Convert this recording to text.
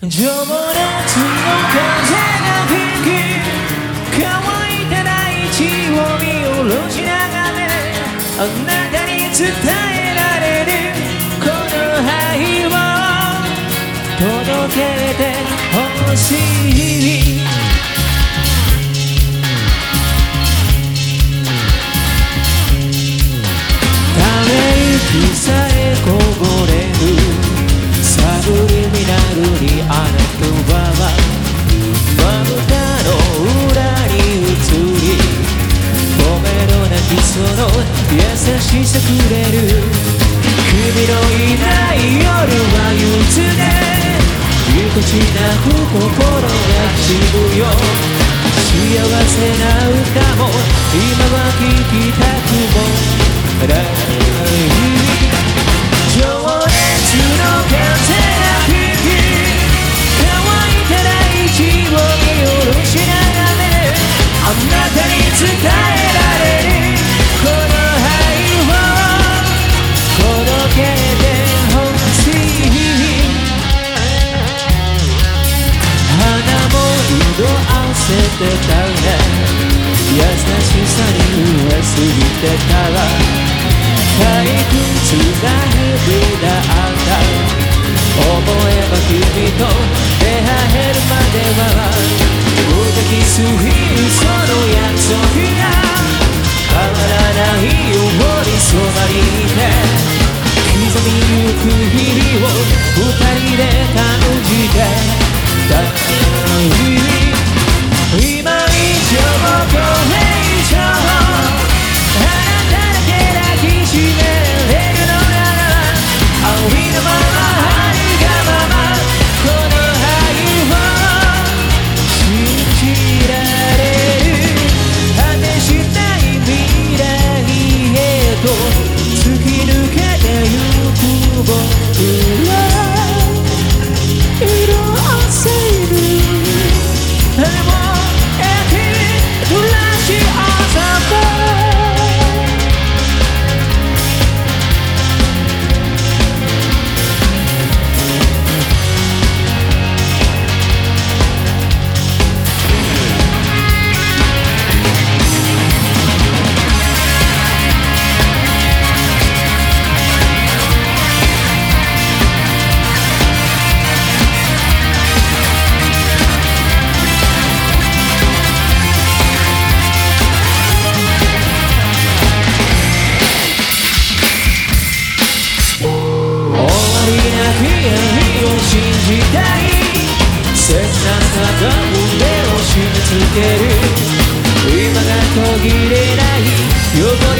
情熱の風が吹き乾いた大地を見下ろし眺めあなたに伝えられるこの愛を届けてほしい心が沈むよ幸せな歌も今は聴きたくもない情熱の風が吹あなたに伝えられせてたね。優しさに飢えすぎてたら退屈な日々だった。思えば君と出会えるまでは無敵すぎるその約束。突き抜けてゆく僕はき愛を信じたい。切なさが胸を締め付ける。今が途切れない。汚れ